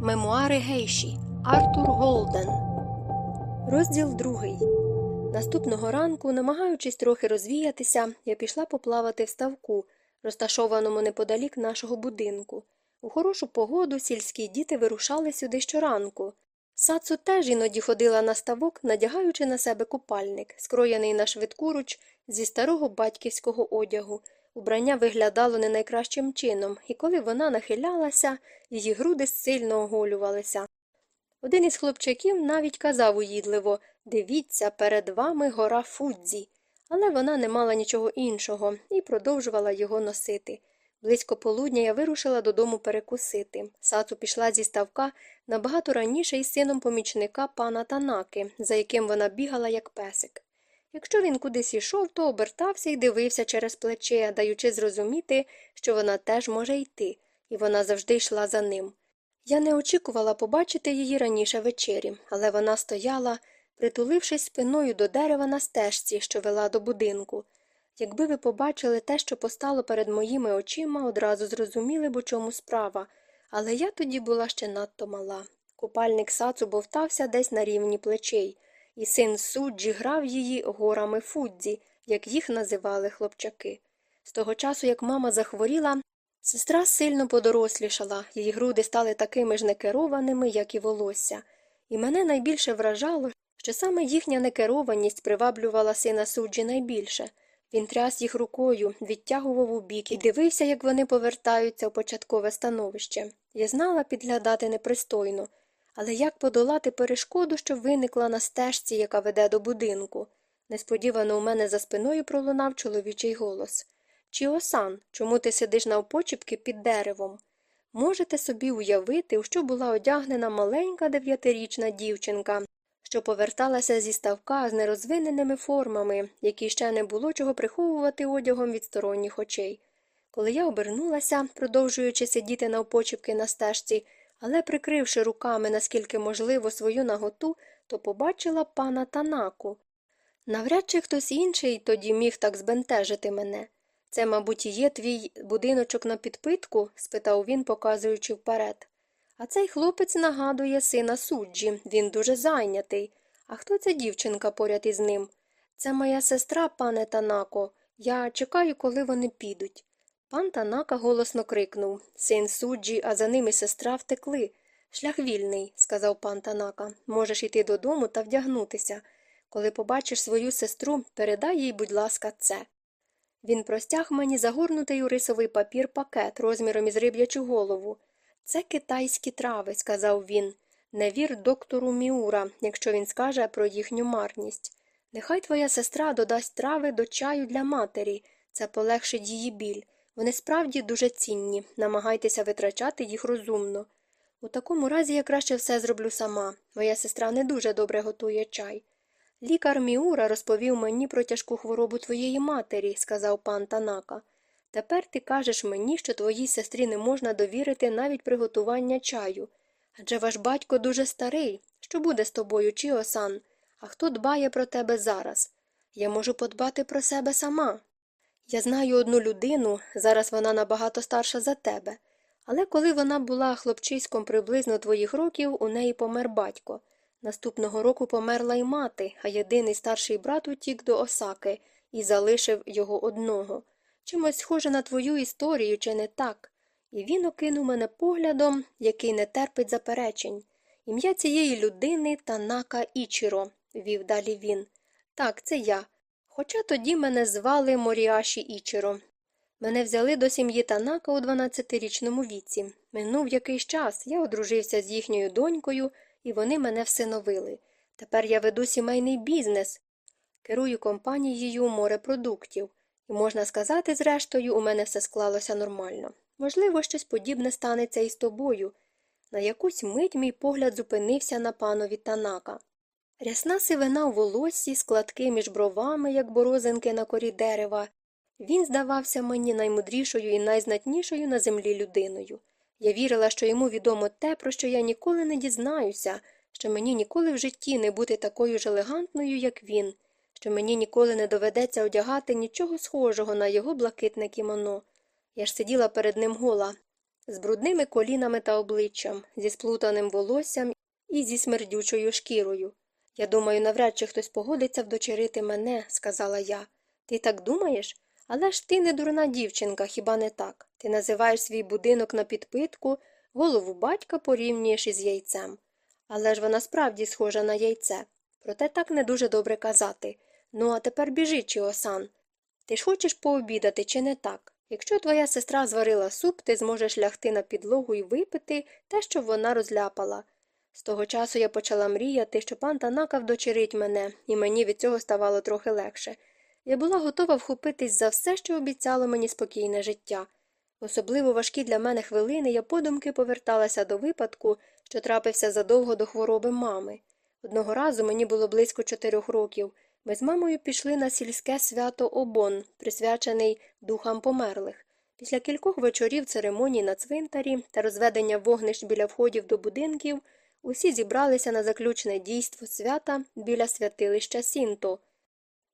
Мемуари Гейші Артур Голден. Розділ другий. Наступного ранку, намагаючись трохи розвіятися, я пішла поплавати в ставку, розташованому неподалік нашого будинку. У хорошу погоду сільські діти вирушали сюди щоранку. Сацу теж іноді ходила на ставок, надягаючи на себе купальник, скроєний на швидкуруч зі старого батьківського одягу. Убрання виглядало не найкращим чином, і коли вона нахилялася, її груди сильно оголювалися. Один із хлопчаків навіть казав уїдливо Дивіться, перед вами гора Фудзі. Але вона не мала нічого іншого і продовжувала його носити. Близько полудня я вирушила додому перекусити. Сацу пішла зі ставка набагато раніше із сином помічника пана Танаки, за яким вона бігала, як песик. Якщо він кудись ішов, то обертався і дивився через плече, даючи зрозуміти, що вона теж може йти, і вона завжди йшла за ним. Я не очікувала побачити її раніше вечері, але вона стояла, притулившись спиною до дерева на стежці, що вела до будинку. Якби ви побачили те, що постало перед моїми очима, одразу зрозуміли б, у чому справа, але я тоді була ще надто мала. Купальник сацу бовтався десь на рівні плечей, і син суджі грав її горами Фудзі, як їх називали хлопчаки. З того часу, як мама захворіла, сестра сильно подорослішала, її груди стали такими ж некерованими, як і волосся, і мене найбільше вражало, що саме їхня некерованість приваблювала сина суджі найбільше. Він тряс їх рукою, відтягував у бік і дивився, як вони повертаються у початкове становище. Я знала підглядати непристойно, але як подолати перешкоду, що виникла на стежці, яка веде до будинку? Несподівано у мене за спиною пролунав чоловічий голос Чіосан, чому ти сидиш навпочіпки під деревом? Можете собі уявити, у що була одягнена маленька дев'ятирічна дівчинка, що поверталася зі ставка з нерозвиненими формами, які ще не було чого приховувати одягом від сторонніх очей. Коли я обернулася, продовжуючи сидіти навпочіпки на стежці, але прикривши руками, наскільки можливо, свою наготу, то побачила пана Танаку. Навряд чи хтось інший тоді міг так збентежити мене. Це, мабуть, і є твій будиночок на підпитку? спитав він, показуючи вперед. А цей хлопець нагадує сина суджі, він дуже зайнятий. А хто ця дівчинка поряд із ним? Це моя сестра, пане Танако. Я чекаю, коли вони підуть. Пан Танака голосно крикнув Син суджі, а за ним і сестра втекли. Шлях вільний, сказав пан Танака. Можеш іти додому та вдягнутися. Коли побачиш свою сестру, передай їй, будь ласка, це. Він простяг мені загорнутий у рисовий папір пакет розміром із риб'ячу голову. Це китайські трави, сказав він. Не вір доктору Міура, якщо він скаже про їхню марність. Нехай твоя сестра додасть трави до чаю для матері, це полегшить її біль. Вони справді дуже цінні, намагайтеся витрачати їх розумно. У такому разі я краще все зроблю сама. Моя сестра не дуже добре готує чай. Лікар Міура розповів мені про тяжку хворобу твоєї матері, сказав пан Танака. Тепер ти кажеш мені, що твоїй сестрі не можна довірити навіть приготування чаю. Адже ваш батько дуже старий. Що буде з тобою, Чіосан? А хто дбає про тебе зараз? Я можу подбати про себе сама. Я знаю одну людину, зараз вона набагато старша за тебе. Але коли вона була хлопчиськом приблизно твоїх років, у неї помер батько. Наступного року померла й мати, а єдиний старший брат утік до Осаки і залишив його одного. Чимось схоже на твою історію, чи не так? І він окинув мене поглядом, який не терпить заперечень. Ім'я цієї людини Танака Ічіро, вів далі він. Так, це я. Хоча тоді мене звали Моріаші Ічіро. Мене взяли до сім'ї Танака у 12-річному віці. Минув якийсь час, я одружився з їхньою донькою, і вони мене всиновили. Тепер я веду сімейний бізнес, керую компанією морепродуктів. І можна сказати, зрештою, у мене все склалося нормально. Можливо, щось подібне станеться і з тобою. На якусь мить мій погляд зупинився на панові Танака. Рясна сивина у волоссі, складки між бровами, як борозинки на корі дерева. Він здавався мені наймудрішою і найзнатнішою на землі людиною. Я вірила, що йому відомо те, про що я ніколи не дізнаюся, що мені ніколи в житті не бути такою ж елегантною, як він що мені ніколи не доведеться одягати нічого схожого на його блакитне кімоно. Я ж сиділа перед ним гола, з брудними колінами та обличчям, зі сплутаним волоссям і зі смердючою шкірою. Я думаю, навряд чи хтось погодиться вдочерити мене, сказала я. Ти так думаєш? Але ж ти не дурна дівчинка, хіба не так? Ти називаєш свій будинок на підпитку, голову батька порівнюєш із яйцем. Але ж вона справді схожа на яйце. Проте так не дуже добре казати. Ну, а тепер біжи, Чіосан. Ти ж хочеш пообідати, чи не так? Якщо твоя сестра зварила суп, ти зможеш лягти на підлогу і випити те, що вона розляпала. З того часу я почала мріяти, що пан Танака вдочерить мене, і мені від цього ставало трохи легше. Я була готова вхопитись за все, що обіцяло мені спокійне життя. Особливо важкі для мене хвилини я подумки поверталася до випадку, що трапився задовго до хвороби мами. Одного разу мені було близько чотирьох років. Ми з мамою пішли на сільське свято Обон, присвячений духам померлих. Після кількох вечорів церемоній на цвинтарі та розведення вогнищ біля входів до будинків усі зібралися на заключне дійство свята біля святилища Сінто.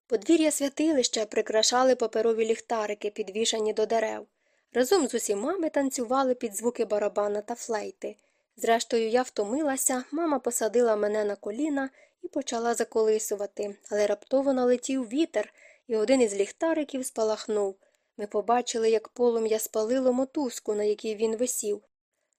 Подвір'я святилища прикрашали паперові ліхтарики, підвішані до дерев. Разом з усіма ми танцювали під звуки барабана та флейти. Зрештою, я втомилася, мама посадила мене на коліна і почала заколисувати, але раптово налетів вітер, і один із ліхтариків спалахнув. Ми побачили, як полум'я спалило мотузку, на якій він висів.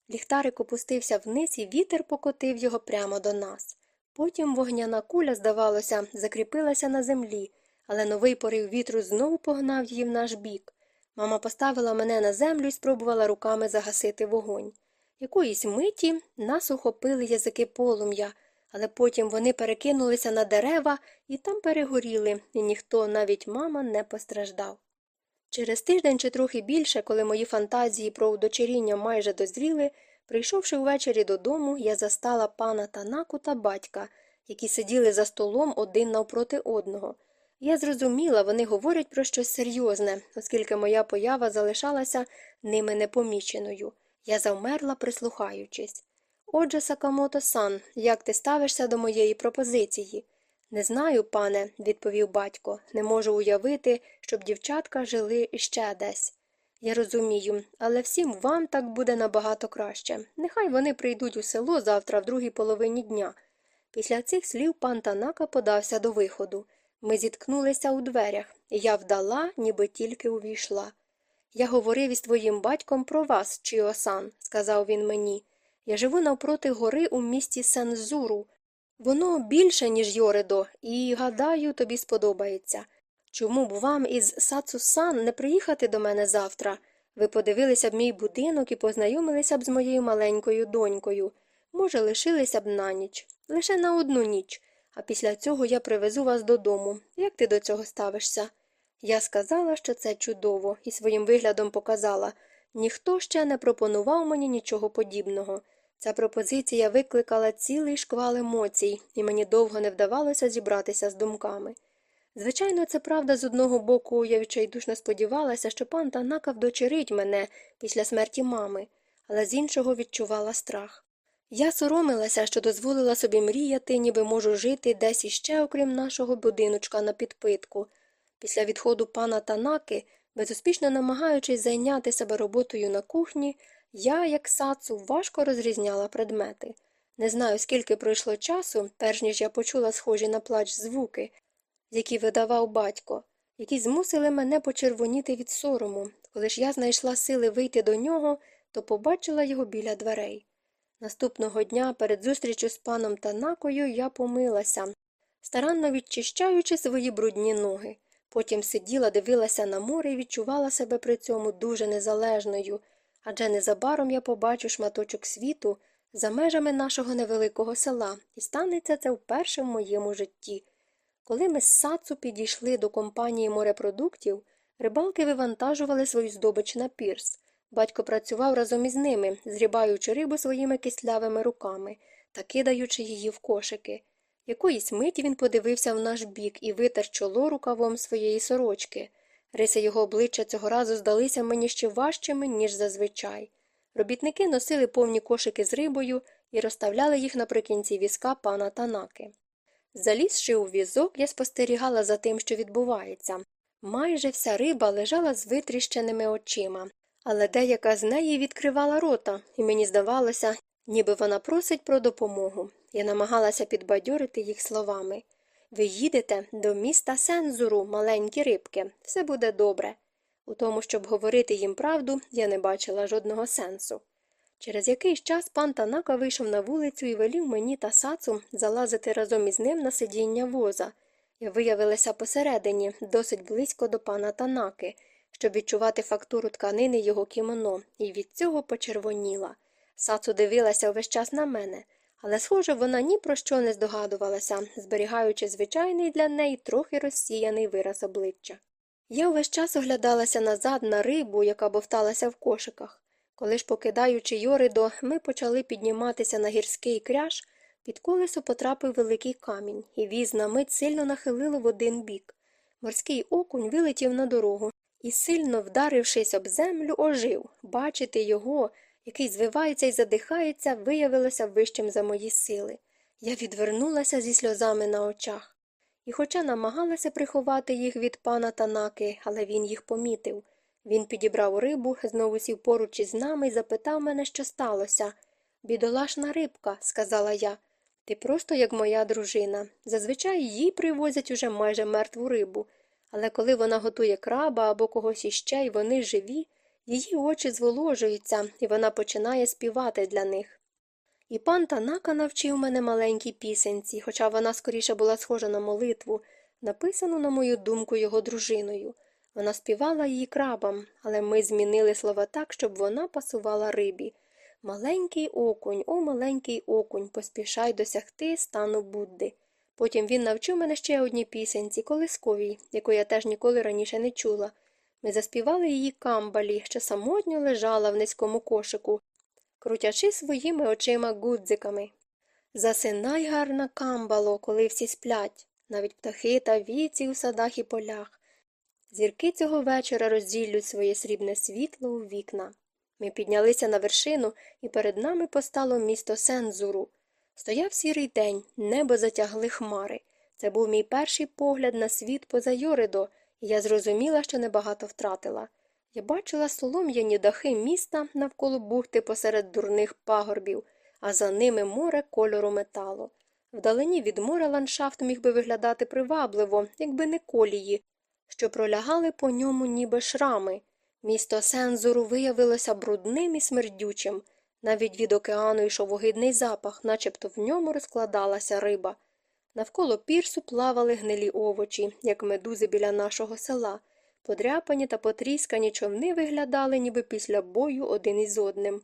Ліхтарик опустився вниз, і вітер покотив його прямо до нас. Потім вогняна куля, здавалося, закріпилася на землі, але новий порив вітру знову погнав її в наш бік. Мама поставила мене на землю і спробувала руками загасити вогонь. Якоїсь миті нас ухопили язики полум'я, але потім вони перекинулися на дерева і там перегоріли, і ніхто, навіть мама, не постраждав. Через тиждень чи трохи більше, коли мої фантазії про удочеріння майже дозріли, прийшовши ввечері додому, я застала пана Танаку та батька, які сиділи за столом один навпроти одного. Я зрозуміла, вони говорять про щось серйозне, оскільки моя поява залишалася ними непоміченою. Я завмерла, прислухаючись. Отже, Сакамото сан, як ти ставишся до моєї пропозиції? Не знаю, пане, відповів батько, не можу уявити, щоб дівчатка жили іще десь. Я розумію, але всім вам так буде набагато краще. Нехай вони прийдуть у село завтра в другій половині дня. Після цих слів пан Танака подався до виходу. Ми зіткнулися у дверях, я вдала, ніби тільки увійшла. Я говорив із твоїм батьком про вас, Чіосан, сказав він мені. Я живу навпроти гори у місті Сензуру. Воно більше, ніж Йоридо, і, гадаю, тобі сподобається. Чому б вам із Сацусан не приїхати до мене завтра? Ви подивилися б мій будинок і познайомилися б з моєю маленькою донькою. Може, лишилися б на ніч, лише на одну ніч, а після цього я привезу вас додому. Як ти до цього ставишся? Я сказала, що це чудово, і своїм виглядом показала ніхто ще не пропонував мені нічого подібного. Ця пропозиція викликала цілий шквал емоцій, і мені довго не вдавалося зібратися з думками. Звичайно, це правда з одного боку, я відчайдушно сподівалася, що пан Танака вдочерить мене після смерті мами, але з іншого відчувала страх. Я соромилася, що дозволила собі мріяти, ніби можу жити десь іще, окрім нашого будиночка на підпитку. Після відходу пана Танаки, безуспішно намагаючись зайняти себе роботою на кухні, я, як сацу, важко розрізняла предмети. Не знаю, скільки пройшло часу, перш ніж я почула схожі на плач звуки, які видавав батько, які змусили мене почервоніти від сорому. Коли ж я знайшла сили вийти до нього, то побачила його біля дверей. Наступного дня перед зустрічю з паном Танакою я помилася, старанно відчищаючи свої брудні ноги. Потім сиділа, дивилася на море і відчувала себе при цьому дуже незалежною, адже незабаром я побачу шматочок світу за межами нашого невеликого села, і станеться це вперше в моєму житті. Коли ми з сацу підійшли до компанії морепродуктів, рибалки вивантажували свою здобич на пірс. Батько працював разом із ними, зрібаючи рибу своїми кислявими руками та кидаючи її в кошики. Якоїсь миті він подивився в наш бік і витер чоло рукавом своєї сорочки. Риси його обличчя цього разу здалися мені ще важчими, ніж зазвичай. Робітники носили повні кошики з рибою і розставляли їх наприкінці візка пана Танаки. Залізши у візок, я спостерігала за тим, що відбувається. Майже вся риба лежала з витріщеними очима, але деяка з неї відкривала рота, і мені здавалося, ніби вона просить про допомогу. Я намагалася підбадьорити їх словами. Ви їдете до міста Сензуру, маленькі рибки, все буде добре. У тому, щоб говорити їм правду, я не бачила жодного сенсу. Через якийсь час пан Танака вийшов на вулицю і велів мені та сацу залазити разом із ним на сидіння воза. Я виявилася посередині, досить близько до пана Танаки, щоб відчувати фактуру тканини його кімоно, і від цього почервоніла. Сацу дивилася увесь час на мене, але, схоже, вона ні про що не здогадувалася, зберігаючи звичайний для неї трохи розсіяний вираз обличчя. Я увесь час оглядалася назад на рибу, яка бовталася в кошиках. Коли ж, покидаючи Йоридо, ми почали підніматися на гірський кряж, під колесо потрапив великий камінь, і віз на мить сильно нахилило в один бік. Морський окунь вилетів на дорогу і, сильно вдарившись об землю, ожив. Бачити його, який звивається і задихається, виявилося вищим за мої сили. Я відвернулася зі сльозами на очах. І, хоча намагалася приховати їх від пана Танаки, але він їх помітив. Він підібрав рибу, знову сів поруч із нами і запитав мене, що сталося. Бідолашна рибка, сказала я. Ти просто як моя дружина. Зазвичай їй привозять уже майже мертву рибу, але коли вона готує краба або когось іще, і вони живі, її очі зволожуються, і вона починає співати для них. І пан Танака навчив мене маленькій пісенці, хоча вона скоріше була схожа на молитву, написану, на мою думку, його дружиною. Вона співала її крабам, але ми змінили слова так, щоб вона пасувала рибі. Маленький окунь, о маленький окунь, поспішай досягти стану Будди. Потім він навчив мене ще одній пісенці, колисковій, яку я теж ніколи раніше не чула. Ми заспівали її камбалі, що самотньо лежала в низькому кошику, крутячи своїми очима гудзиками. Засинай гарна камбало, коли всі сплять, навіть птахи та віці у садах і полях. Зірки цього вечора розділлють своє срібне світло у вікна. Ми піднялися на вершину, і перед нами постало місто Сензуру. Стояв сірий день, небо затягли хмари. Це був мій перший погляд на світ поза Йоридо, я зрозуміла, що небагато втратила. Я бачила солом'яні дахи міста навколо бухти посеред дурних пагорбів, а за ними море кольору металу. Вдалині від моря ландшафт міг би виглядати привабливо, якби не колії, що пролягали по ньому ніби шрами. Місто Сензуру виявилося брудним і смердючим. Навіть від океану йшов огидний запах, начебто в ньому розкладалася риба. Навколо пірсу плавали гнилі овочі, як медузи біля нашого села. Подряпані та потріскані човни виглядали, ніби після бою один із одним.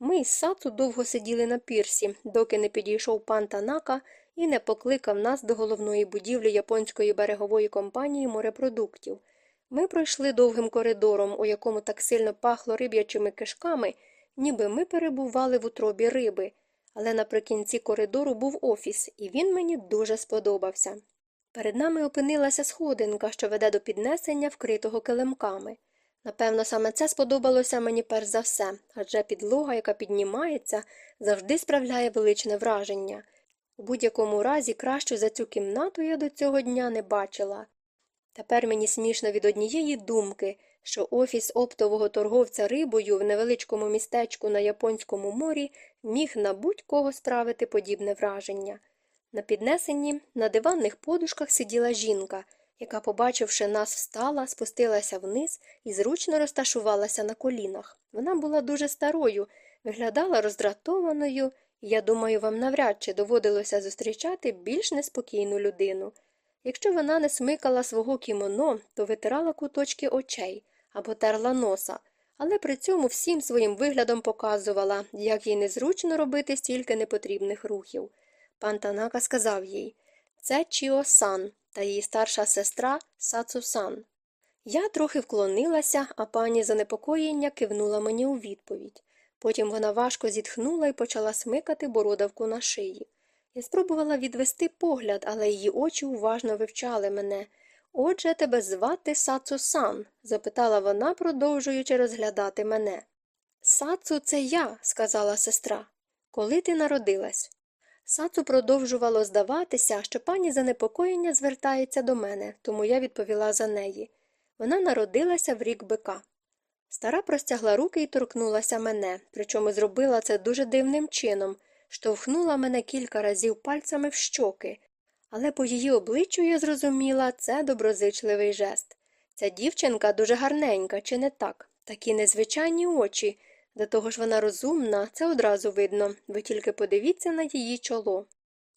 Ми з сацу довго сиділи на пірсі, доки не підійшов пан Танака і не покликав нас до головної будівлі японської берегової компанії морепродуктів. Ми пройшли довгим коридором, у якому так сильно пахло риб'ячими кишками, ніби ми перебували в утробі риби, але наприкінці коридору був офіс, і він мені дуже сподобався. Перед нами опинилася сходинка, що веде до піднесення, вкритого килимками. Напевно, саме це сподобалося мені перш за все, адже підлога, яка піднімається, завжди справляє величне враження. У будь-якому разі кращу за цю кімнату я до цього дня не бачила. Тепер мені смішно від однієї думки, що офіс оптового торговця рибою в невеличкому містечку на Японському морі міг на будь-кого справити подібне враження. На піднесенні на диванних подушках сиділа жінка, яка, побачивши нас, встала, спустилася вниз і зручно розташувалася на колінах. Вона була дуже старою, виглядала роздратованою, і я думаю, вам навряд чи доводилося зустрічати більш неспокійну людину. Якщо вона не смикала свого кімоно, то витирала куточки очей або терла носа, але при цьому всім своїм виглядом показувала, як їй незручно робити стільки непотрібних рухів. Пан Танака сказав їй це Чіо-сан та її старша сестра Сацу-сан. Я трохи вклонилася, а пані занепокоєння кивнула мені у відповідь. Потім вона важко зітхнула і почала смикати бородавку на шиї. Я спробувала відвести погляд, але її очі уважно вивчали мене. Отже, тебе звати Сацу сан? запитала вона, продовжуючи розглядати мене. Сацу, це я, сказала сестра. Коли ти народилась? Сацу продовжувало здаватися, що пані занепокоєння звертається до мене, тому я відповіла за неї. Вона народилася в рік бика. Стара простягла руки і торкнулася мене, причому зробила це дуже дивним чином, штовхнула мене кілька разів пальцями в щоки, але по її обличчю я зрозуміла це доброзичливий жест. Ця дівчинка дуже гарненька, чи не так? Такі незвичайні очі. До того ж вона розумна, це одразу видно, ви тільки подивіться на її чоло.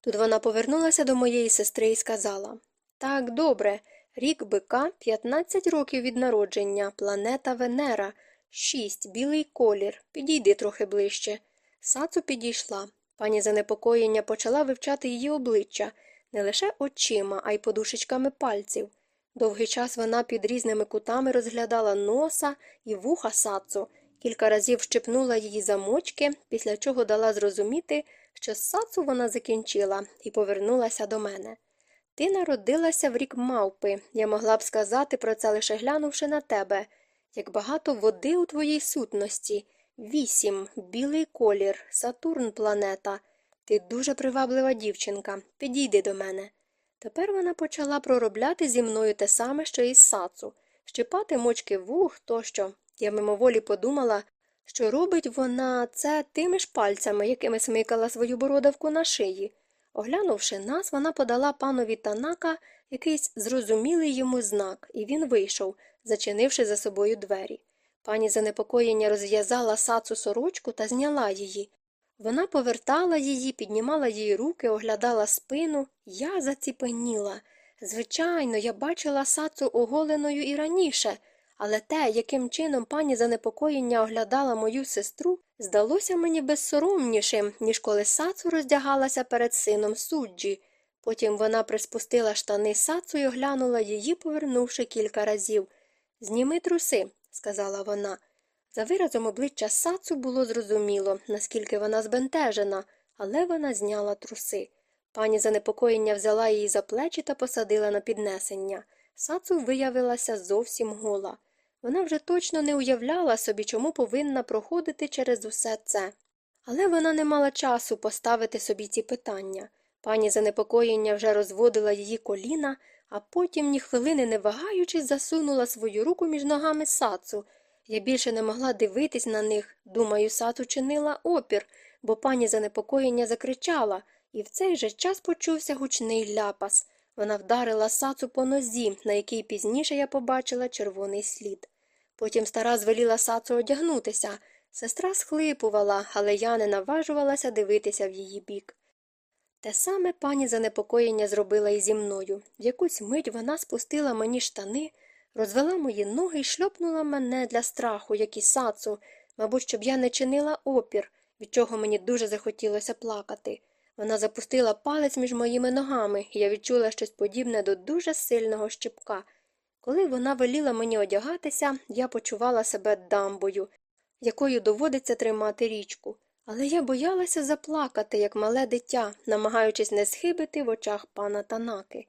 Тут вона повернулася до моєї сестри і сказала Так, добре, рік бика, 15 років від народження, планета Венера, 6, білий колір, підійди трохи ближче. Сацу підійшла. Пані занепокоєння почала вивчати її обличчя не лише очима, а й подушечками пальців. Довгий час вона під різними кутами розглядала носа і вуха сацу, кілька разів щепнула її замочки, після чого дала зрозуміти, що сацу вона закінчила і повернулася до мене. Ти народилася в рік мавпи, я могла б сказати про це лише глянувши на тебе, як багато води у твоїй сутності. Вісім, білий колір, Сатурн планета. Ти дуже приваблива дівчинка. Підійди до мене. Тепер вона почала проробляти зі мною те саме, що і з сацу, щипати мочки вух тощо. Я мимоволі подумала, що робить вона це тими ж пальцями, якими смикала свою бородавку на шиї. Оглянувши нас, вона подала панові Танака якийсь зрозумілий йому знак, і він вийшов, зачинивши за собою двері. Пані занепокоєння розв'язала сацу сорочку та зняла її. Вона повертала її, піднімала її руки, оглядала спину. Я заціпеніла. Звичайно, я бачила сацу оголеною і раніше, але те, яким чином пані занепокоєння оглядала мою сестру, здалося мені безсоромнішим, ніж коли сацу роздягалася перед сином суджі. Потім вона приспустила штани сацу і оглянула її, повернувши кілька разів. Зніми труси, сказала вона. За виразом обличчя сацу було зрозуміло, наскільки вона збентежена, але вона зняла труси. Пані занепокоєння взяла її за плечі та посадила на піднесення. Сацу виявилася зовсім гола. Вона вже точно не уявляла собі, чому повинна проходити через усе це. Але вона не мала часу поставити собі ці питання. Пані занепокоєння вже розводила її коліна, а потім, ні хвилини не вагаючись, засунула свою руку між ногами сацу. Я більше не могла дивитись на них. Думаю, сацу чинила опір, бо пані занепокоєння закричала, і в цей же час почувся гучний ляпас. Вона вдарила сацу по нозі, на якій пізніше я побачила червоний слід. Потім стара звеліла сацу одягнутися. Сестра схлипувала, але я не наважувалася дивитися в її бік. Те саме пані занепокоєння зробила і зі мною. В якусь мить вона спустила мені штани, розвела мої ноги і шльопнула мене для страху, як і сацу, мабуть, щоб я не чинила опір, від чого мені дуже захотілося плакати. Вона запустила палець між моїми ногами, і я відчула щось подібне до дуже сильного щепка. Коли вона веліла мені одягатися, я почувала себе дамбою, якою доводиться тримати річку. Але я боялася заплакати, як мале дитя, намагаючись не схибити в очах пана Танаки.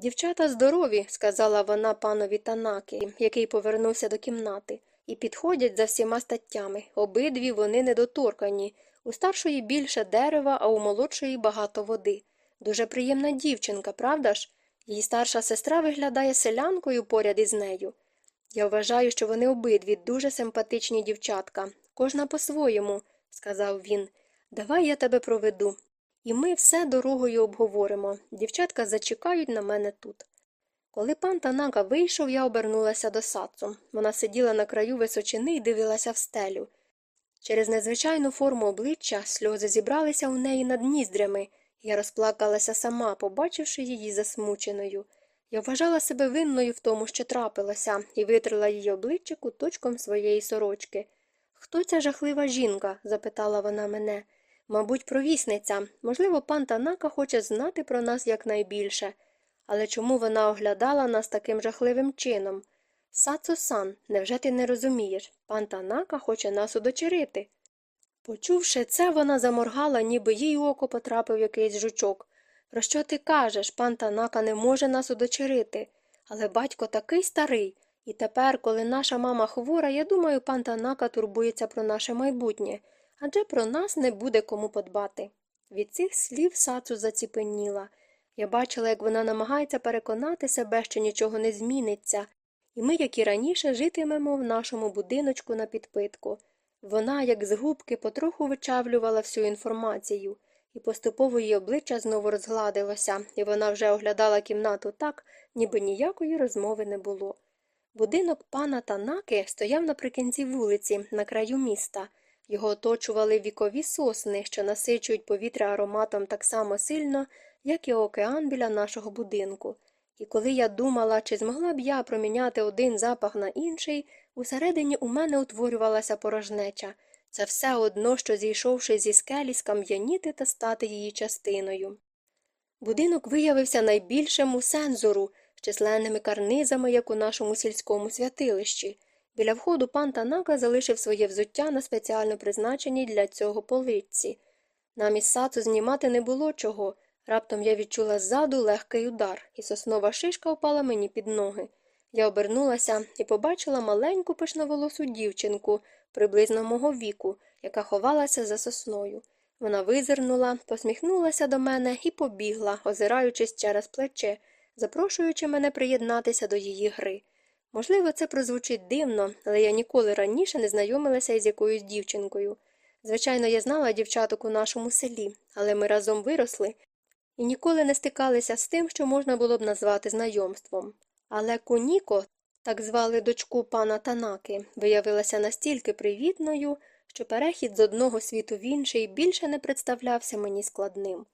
Дівчата здорові, сказала вона панові Танаки, який повернувся до кімнати, і підходять за всіма статтями. Обидві вони недоторкані. У старшої більше дерева, а у молодшої багато води. Дуже приємна дівчинка, правда ж? Її старша сестра виглядає селянкою поряд із нею. Я вважаю, що вони обидві дуже симпатичні дівчатка, кожна по-своєму, сказав він. Давай я тебе проведу. І ми все дорогою обговоримо. Дівчатка зачекають на мене тут. Коли пан Танака вийшов, я обернулася до сацу. Вона сиділа на краю височини і дивилася в стелю. Через незвичайну форму обличчя сльози зібралися у неї над ніздрями. Я розплакалася сама, побачивши її засмученою. Я вважала себе винною в тому, що трапилося, і витрила її обличчя куточком своєї сорочки. Хто ця жахлива жінка? запитала вона мене. Мабуть, провісниця. Можливо, пан Танака хоче знати про нас якнайбільше. Але чому вона оглядала нас таким жахливим чином? Сацо сан, невже ти не розумієш? Пан Танака хоче нас удочерити. Почувши це, вона заморгала, ніби їй у око потрапив якийсь жучок. Про що ти кажеш? Пан Танака не може нас удочерити. Але батько такий старий. І тепер, коли наша мама хвора, я думаю, пан Танака турбується про наше майбутнє, адже про нас не буде кому подбати. Від цих слів сацу заціпеніла. Я бачила, як вона намагається переконати себе, що нічого не зміниться, і ми, як і раніше, житимемо в нашому будиночку на підпитку. Вона, як з губки, потроху вичавлювала всю інформацію, і поступово її обличчя знову розгладилося, і вона вже оглядала кімнату так, ніби ніякої розмови не було. Будинок пана Танаки стояв наприкінці вулиці, на краю міста. Його оточували вікові сосни, що насичують повітря ароматом так само сильно, як і океан біля нашого будинку. І коли я думала, чи змогла б я проміняти один запах на інший, усередині у мене утворювалася порожнеча. Це все одно, що зійшовши зі скелі, скам'яніти та стати її частиною. Будинок виявився найбільшим у сензору, з численними карнизами, як у нашому сільському святилищі. Біля входу пан Танака залишив своє взуття на спеціально призначеній для цього поличці. Нам із сацу знімати не було чого. Раптом я відчула ззаду легкий удар, і соснова шишка впала мені під ноги. Я обернулася і побачила маленьку пишноволосу дівчинку, приблизно мого віку, яка ховалася за сосною. Вона визирнула, посміхнулася до мене і побігла, озираючись через плече, запрошуючи мене приєднатися до її гри. Можливо, це прозвучить дивно, але я ніколи раніше не знайомилася із якоюсь дівчинкою. Звичайно, я знала дівчаток у нашому селі, але ми разом виросли і ніколи не стикалися з тим, що можна було б назвати знайомством. Але Куніко, так звали дочку пана Танаки, виявилася настільки привітною, що перехід з одного світу в інший більше не представлявся мені складним.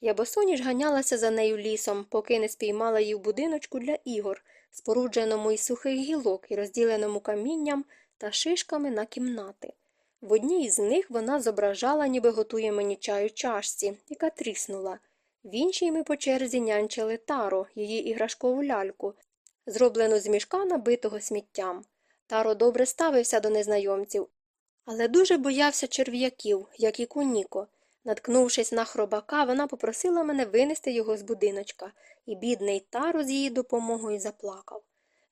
Я босоніж ганялася за нею лісом, поки не спіймала її в будиночку для ігор, спорудженому із сухих гілок і розділеному камінням та шишками на кімнати. В одній із них вона зображала, ніби готує мені чаю чашці, яка тріснула. В іншій ми по черзі нянчили таро, її іграшкову ляльку, зроблену з мішка, набитого сміттям. Таро добре ставився до незнайомців, але дуже боявся черв'яків, як і куніко. Наткнувшись на хробака, вона попросила мене винести його з будиночка, і бідний таро з її допомогою заплакав.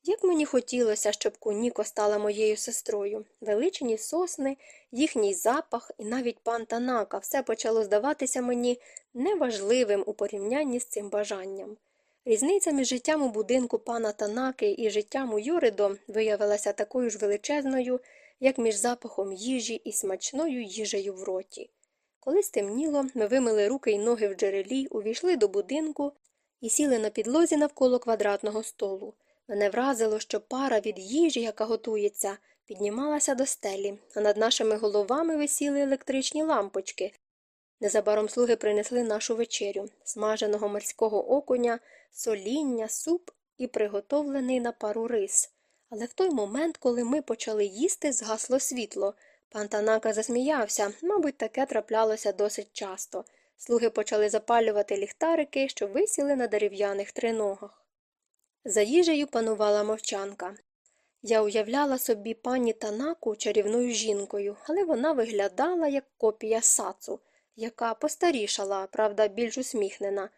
Як мені хотілося, щоб Куніко стала моєю сестрою, величні сосни, їхній запах і навіть пан Танака все почало здаватися мені неважливим у порівнянні з цим бажанням. Різниця між життям у будинку пана Танаки і життям у Юридо виявилася такою ж величезною, як між запахом їжі і смачною їжею в роті. Коли стемніло, ми вимили руки й ноги в джерелі, увійшли до будинку і сіли на підлозі навколо квадратного столу. Мене вразило, що пара від їжі, яка готується, піднімалася до стелі, а над нашими головами висіли електричні лампочки. Незабаром слуги принесли нашу вечерю смаженого морського окуня, соління, суп і приготовлений на пару рис. Але в той момент, коли ми почали їсти, згасло світло. Пан Танака засміявся, мабуть, таке траплялося досить часто. Слуги почали запалювати ліхтарики, що висіли на дерев'яних триногах. За їжею панувала мовчанка. Я уявляла собі пані Танаку чарівною жінкою, але вона виглядала як копія сацу, яка постарішала, правда, більш усміхнена.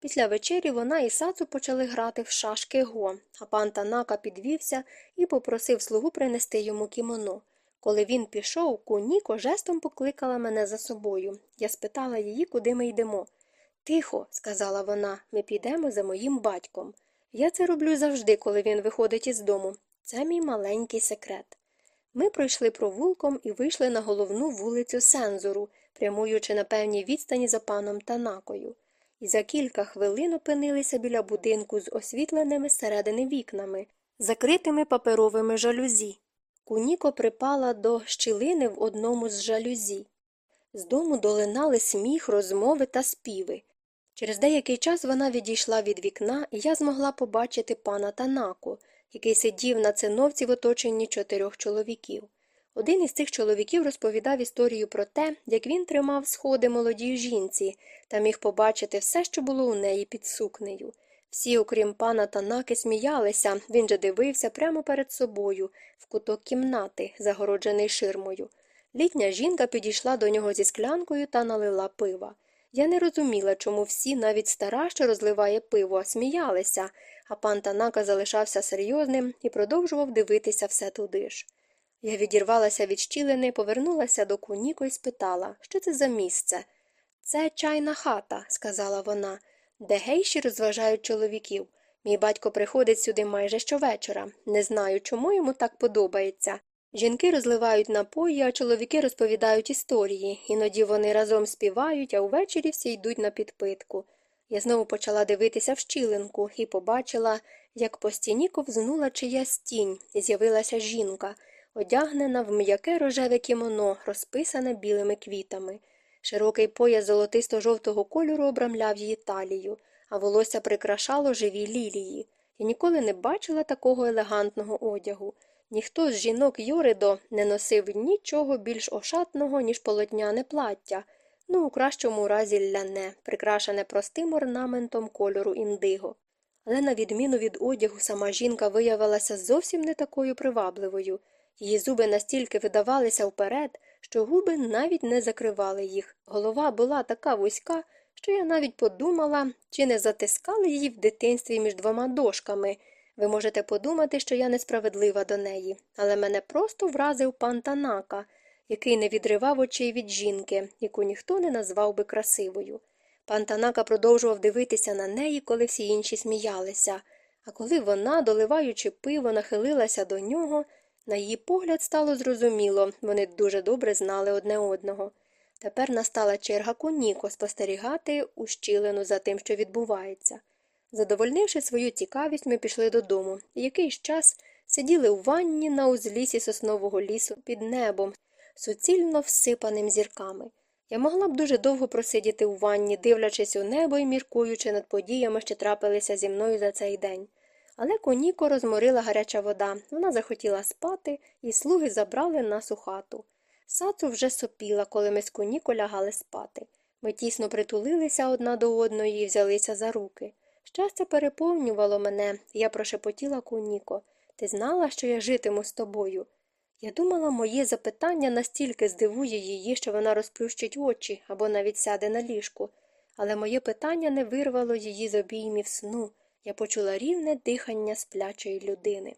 Після вечері вона і сацу почали грати в шашки го, а пан Танака підвівся і попросив слугу принести йому кімоно. Коли він пішов, куніко жестом покликала мене за собою. Я спитала її, куди ми йдемо. Тихо, сказала вона, ми підемо за моїм батьком. Я це роблю завжди, коли він виходить із дому. Це мій маленький секрет. Ми пройшли провулком і вийшли на головну вулицю Сензору, прямуючи на певній відстані за паном Танакою, і за кілька хвилин опинилися біля будинку з освітленими зсередини вікнами, закритими паперовими жалюзі. Куніко припала до щілини в одному з жалюзі. З дому долинали сміх, розмови та співи. Через деякий час вона відійшла від вікна, і я змогла побачити пана Танаку, який сидів на циновці в оточенні чотирьох чоловіків. Один із цих чоловіків розповідав історію про те, як він тримав сходи молодій жінці та міг побачити все, що було у неї під сукнею. Всі, окрім пана Танаки, сміялися, він же дивився прямо перед собою, в куток кімнати, загороджений ширмою. Літня жінка підійшла до нього зі склянкою та налила пива. Я не розуміла, чому всі, навіть стара, що розливає пиво, сміялися, а пан Танака залишався серйозним і продовжував дивитися все туди ж. Я відірвалася від щілини, повернулася до куніко і спитала, що це за місце. Це чайна хата, сказала вона, де гейші розважають чоловіків. Мій батько приходить сюди майже щовечора. Не знаю, чому йому так подобається. Жінки розливають напої, а чоловіки розповідають історії. Іноді вони разом співають, а увечері всі йдуть на підпитку. Я знову почала дивитися в щілинку і побачила, як по стіні ковзнула чиясь тінь, з'явилася жінка, одягнена в м'яке рожеве кімоно, розписане білими квітами. Широкий пояс золотисто-жовтого кольору обрамляв її талію, а волосся прикрашало живі лілії. Я ніколи не бачила такого елегантного одягу. Ніхто з жінок Йоридо не носив нічого більш ошатного, ніж полотняне плаття, ну, у кращому разі ляне, прикрашене простим орнаментом кольору індиго. Але, на відміну від одягу, сама жінка виявилася зовсім не такою привабливою. Її зуби настільки видавалися вперед, що губи навіть не закривали їх. Голова була така вузька, що я навіть подумала, чи не затискали її в дитинстві між двома дошками. Ви можете подумати, що я несправедлива до неї, але мене просто вразив пан Танака, який не відривав очей від жінки, яку ніхто не назвав би красивою. Пан Танака продовжував дивитися на неї, коли всі інші сміялися, а коли вона, доливаючи пиво, нахилилася до нього, на її погляд стало зрозуміло, вони дуже добре знали одне одного. Тепер настала черга Коніко спостерігати ущілену за тим, що відбувається. Задовольнивши свою цікавість, ми пішли додому якийсь час сиділи у ванні на узлісі соснового лісу під небом, суцільно всипаним зірками. Я могла б дуже довго просидіти у ванні, дивлячись у небо і міркуючи над подіями, що трапилися зі мною за цей день. Але коніко розморила гаряча вода, вона захотіла спати, і слуги забрали нас у хату. Сацу вже сопіла, коли ми з коніко лягали спати. Ми тісно притулилися одна до одної і взялися за руки. Щастя переповнювало мене, я прошепотіла Куніко. Ти знала, що я житиму з тобою? Я думала, моє запитання настільки здивує її, що вона розплющить очі або навіть сяде на ліжку, але моє питання не вирвало її з обіймів сну. Я почула рівне дихання сплячої людини.